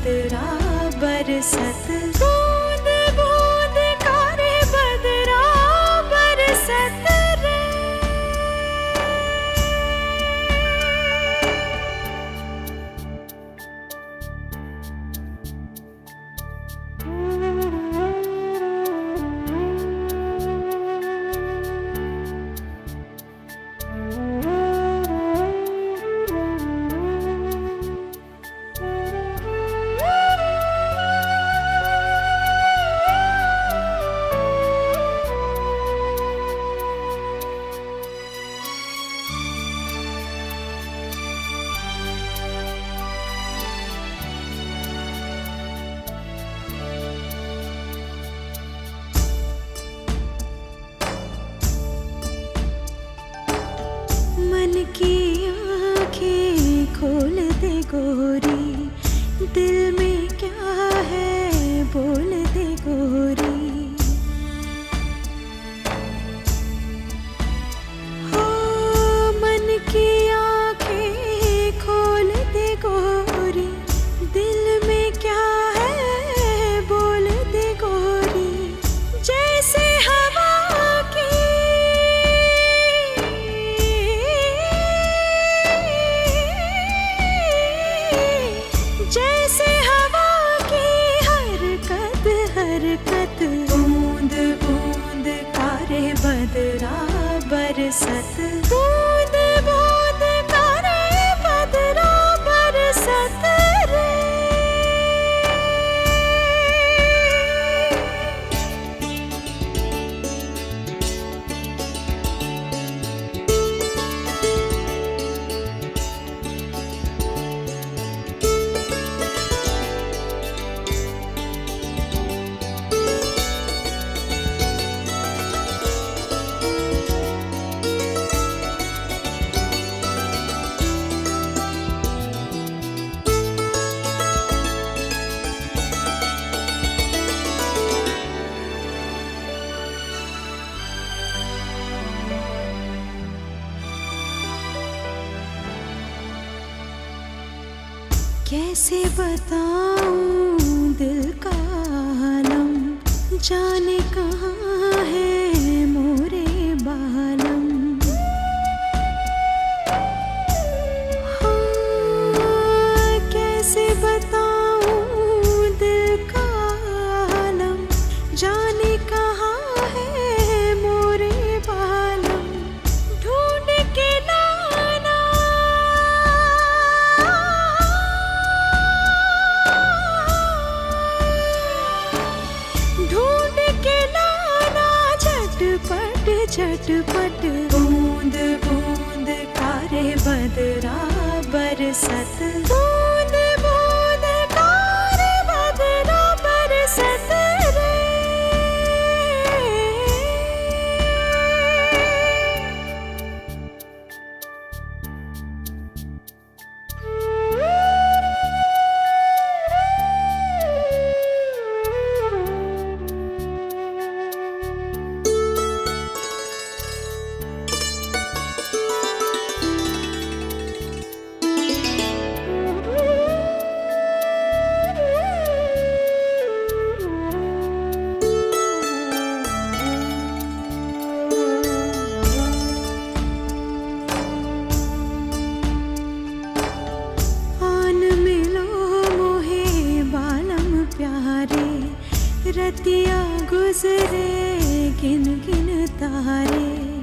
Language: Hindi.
चाँद रा बरसत मन की आँखें खोल दे गोरी। दिल में set the कैसे बताऊँ दिल का आलम? जान पट पट बूंद बूंद कारे बदरा बरसत। रातियाँ गुजरे गिन गिन तारे।